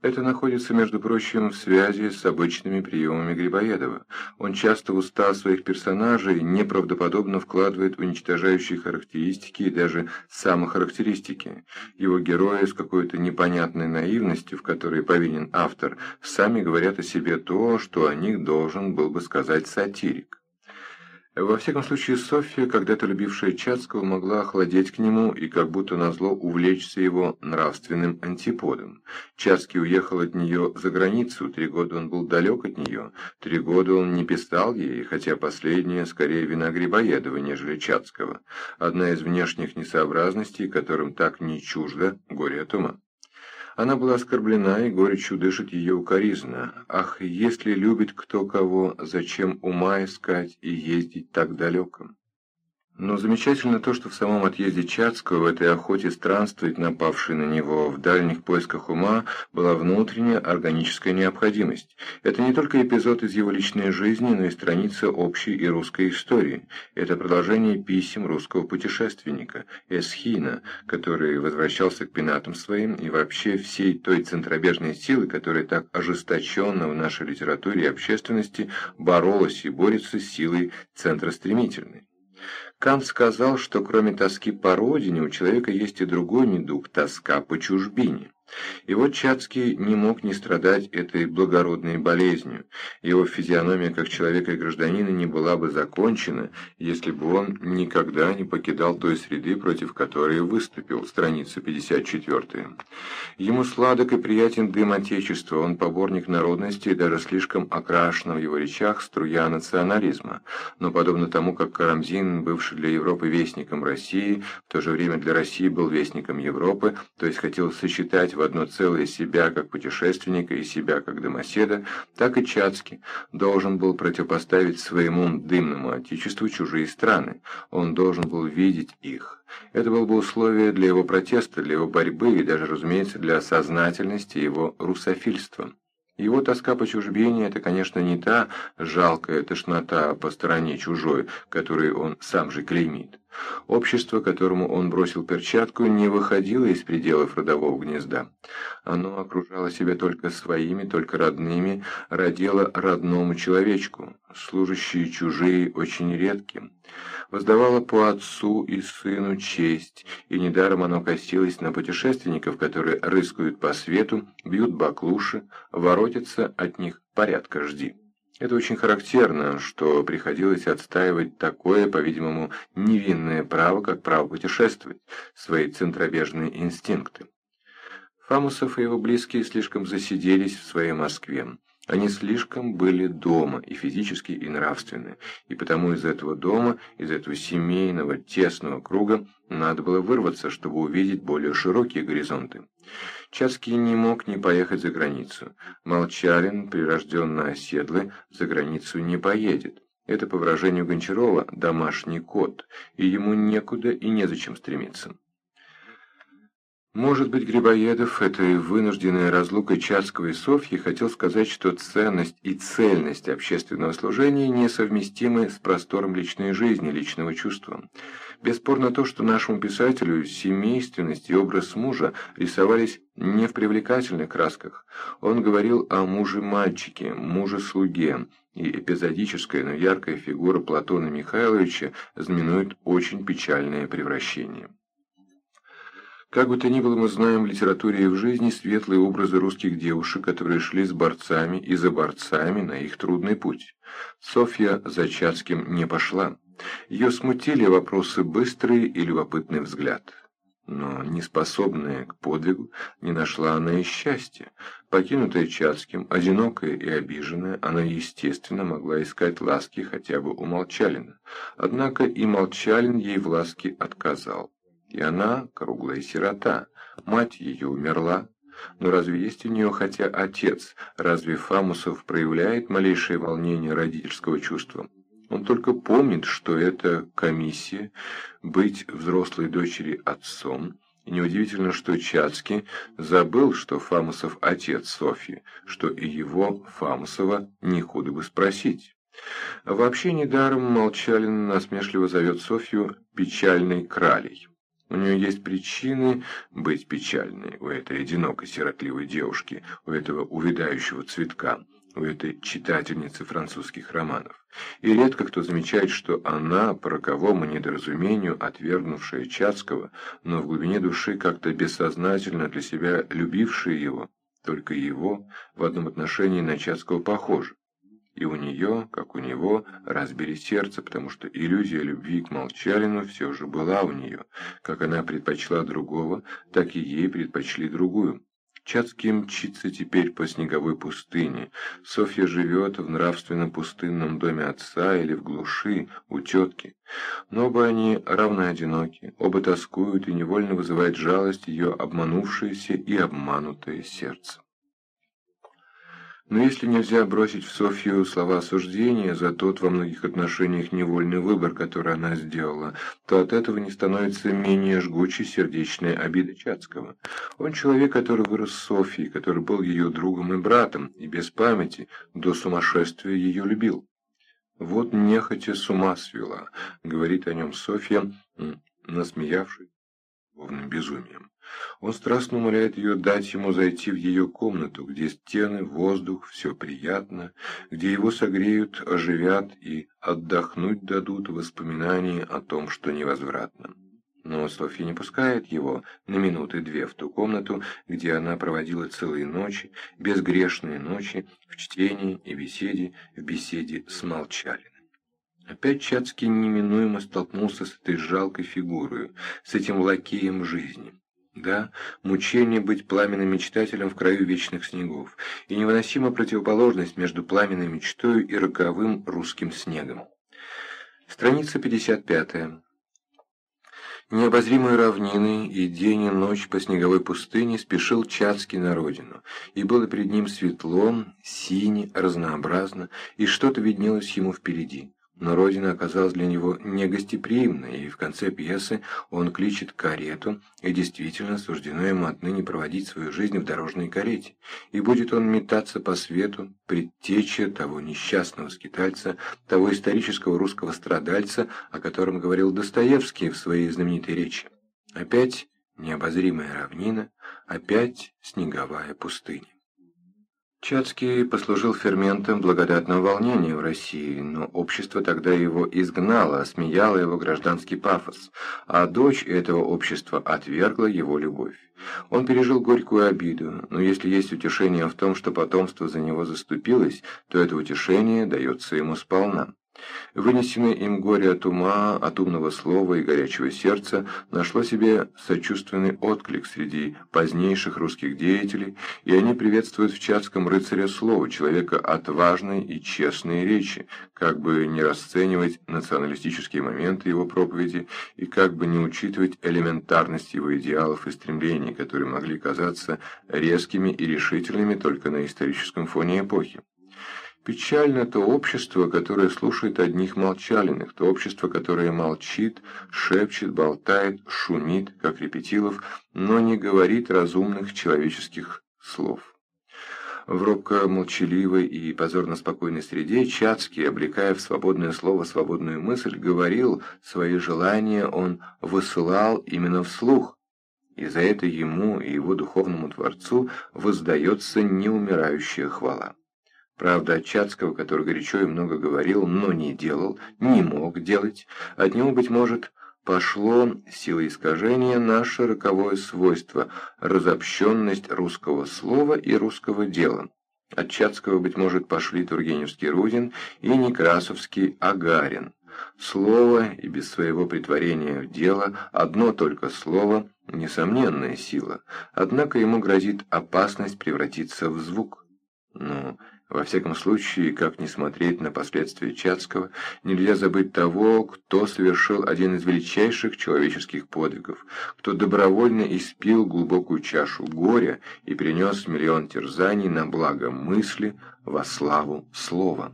Это находится, между прочим, в связи с обычными приемами Грибоедова. Он часто в уста своих персонажей неправдоподобно вкладывает уничтожающие характеристики и даже самохарактеристики. Его герои с какой-то непонятной наивностью, в которой повинен автор, сами говорят о себе то, что о них должен был бы сказать сатирик. Во всяком случае, Софья, когда-то любившая Чацкого, могла охладеть к нему и как будто назло увлечься его нравственным антиподом. Чацкий уехал от нее за границу, три года он был далек от нее, три года он не писал ей, хотя последняя скорее вина Грибоедова, нежели Чацкого. Одна из внешних несообразностей, которым так не чуждо горе от ума. Она была оскорблена, и горечью дышит ее укоризна. Ах, если любит кто кого, зачем ума искать и ездить так далеко? Но замечательно то, что в самом отъезде Чацкого, в этой охоте странствовать, напавшей на него в дальних поисках ума, была внутренняя органическая необходимость. Это не только эпизод из его личной жизни, но и страница общей и русской истории. Это продолжение писем русского путешественника, Эсхина, который возвращался к пенатам своим и вообще всей той центробежной силы, которая так ожесточенно в нашей литературе и общественности боролась и борется с силой центростремительной. Кант сказал, что кроме тоски по родине у человека есть и другой недуг – тоска по чужбине. И вот Чацкий не мог не страдать этой благородной болезнью. Его физиономия как человека и гражданина не была бы закончена, если бы он никогда не покидал той среды, против которой выступил, страница 54. Ему сладок и приятен дым Отечества, он поборник народности и даже слишком окрашена в его речах струя национализма. Но подобно тому, как Карамзин, бывший для Европы вестником России, в то же время для России был вестником Европы, то есть хотел сочетать в одно целое себя как путешественника и себя как домоседа, так и Чацкий должен был противопоставить своему дымному отечеству чужие страны. Он должен был видеть их. Это было бы условие для его протеста, для его борьбы и даже, разумеется, для сознательности его русофильства. Его тоска по чужбине – это, конечно, не та жалкая тошнота по стороне чужой, которую он сам же клеймит. Общество, которому он бросил перчатку, не выходило из пределов родового гнезда. Оно окружало себя только своими, только родными, родило родному человечку, служащие чужие очень редким. Воздавало по отцу и сыну честь, и недаром оно косилось на путешественников, которые рыскают по свету, бьют баклуши, воротятся от них порядка жди. Это очень характерно, что приходилось отстаивать такое, по-видимому, невинное право, как право путешествовать, свои центробежные инстинкты. Фамусов и его близкие слишком засиделись в своей Москве. Они слишком были дома, и физически, и нравственно, и потому из этого дома, из этого семейного, тесного круга, надо было вырваться, чтобы увидеть более широкие горизонты. Чацкий не мог не поехать за границу. Молчалин, прирожденно оседлый, за границу не поедет. Это, по выражению Гончарова, домашний кот, и ему некуда и незачем стремиться. Может быть, Грибоедов этой вынужденной разлукой Чацкого и Софьи хотел сказать, что ценность и цельность общественного служения несовместимы с простором личной жизни, личного чувства. Бесспорно то, что нашему писателю семейственность и образ мужа рисовались не в привлекательных красках. Он говорил о муже-мальчике, муже-слуге, и эпизодическая, но яркая фигура Платона Михайловича знаменует очень печальное превращение. Как бы то ни было, мы знаем в литературе и в жизни светлые образы русских девушек, которые шли с борцами и за борцами на их трудный путь. Софья за Чацким не пошла. Ее смутили вопросы быстрый и любопытный взгляд. Но, неспособная к подвигу, не нашла она и счастья. Покинутая Чацким, одинокая и обиженная, она, естественно, могла искать ласки хотя бы у Молчалина. Однако и Молчалин ей в ласке отказал. И она круглая сирота, мать ее умерла. Но разве есть у нее хотя отец? Разве Фамусов проявляет малейшее волнение родительского чувства? Он только помнит, что это комиссия, быть взрослой дочери отцом, и неудивительно, что Чацкий забыл, что Фамусов отец Софьи, что и его, Фамусова, не худо бы спросить. Вообще недаром Молчалин насмешливо зовет Софью «печальной кралей». У нее есть причины быть печальной, у этой одинокой сиротливой девушки, у этого увядающего цветка, у этой читательницы французских романов. И редко кто замечает, что она, по роковому недоразумению, отвергнувшая Чацкого, но в глубине души как-то бессознательно для себя любившая его, только его в одном отношении на Чацкого похожа. И у нее, как у него, разбили сердце, потому что иллюзия любви к Молчалину все же была у нее. Как она предпочла другого, так и ей предпочли другую. Чацкий мчится теперь по снеговой пустыне. Софья живет в нравственно-пустынном доме отца или в глуши у тетки. Но оба они равно одиноки, оба тоскуют и невольно вызывает жалость ее обманувшееся и обманутое сердце. Но если нельзя бросить в Софью слова осуждения за тот во многих отношениях невольный выбор, который она сделала, то от этого не становится менее жгучей сердечная обида Чацкого. Он человек, который вырос с Софьей, который был ее другом и братом, и без памяти до сумасшествия ее любил. «Вот нехотя с ума свела», — говорит о нем Софья, насмеявшись любовным безумием. Он страстно умоляет ее дать ему зайти в ее комнату, где стены, воздух, все приятно, где его согреют, оживят и отдохнуть дадут воспоминания о том, что невозвратно. Но Софья не пускает его на минуты-две в ту комнату, где она проводила целые ночи, безгрешные ночи, в чтении и беседе, в беседе с Молчалиным. Опять Чацкий неминуемо столкнулся с этой жалкой фигурой, с этим лакеем жизни. Да, мучение быть пламенным мечтателем в краю вечных снегов, и невыносима противоположность между пламенной мечтой и роковым русским снегом. Страница 55. Необозримой равнины и день и ночь по снеговой пустыне спешил Чацкий на родину, и было перед ним светло, сине, разнообразно, и что-то виднелось ему впереди. Но родина оказалась для него негостеприимной, и в конце пьесы он кличет карету, и действительно суждено ему отныне проводить свою жизнь в дорожной карете. И будет он метаться по свету, предтеча того несчастного скитальца, того исторического русского страдальца, о котором говорил Достоевский в своей знаменитой речи. Опять необозримая равнина, опять снеговая пустыня. Чацкий послужил ферментом благодатного волнения в России, но общество тогда его изгнало, смеяло его гражданский пафос, а дочь этого общества отвергла его любовь. Он пережил горькую обиду, но если есть утешение в том, что потомство за него заступилось, то это утешение дается ему сполна. Вынесенное им горе от ума, от умного слова и горячего сердца нашло себе сочувственный отклик среди позднейших русских деятелей, и они приветствуют в Чатском рыцаря слово, человека отважной и честной речи, как бы не расценивать националистические моменты его проповеди и как бы не учитывать элементарность его идеалов и стремлений, которые могли казаться резкими и решительными только на историческом фоне эпохи. Печально то общество, которое слушает одних молчалиных, то общество, которое молчит, шепчет, болтает, шумит, как репетилов, но не говорит разумных человеческих слов. В робко-молчаливой и позорно-спокойной среде Чацкий, облекая в свободное слово свободную мысль, говорил свои желания, он высылал именно вслух, и за это ему и его духовному Творцу воздается неумирающая хвала. Правда, от Чацкого, который горячо и много говорил, но не делал, не мог делать, от него, быть может, пошло сила искажения наше роковое свойство, разобщенность русского слова и русского дела. От Чацкого, быть может, пошли Тургеневский Рудин и Некрасовский Агарин. Слово и без своего притворения в дело, одно только слово – несомненная сила, однако ему грозит опасность превратиться в звук. Ну, во всяком случае, как не смотреть на последствия Чацкого, нельзя забыть того, кто совершил один из величайших человеческих подвигов, кто добровольно испил глубокую чашу горя и принес миллион терзаний на благо мысли во славу слова.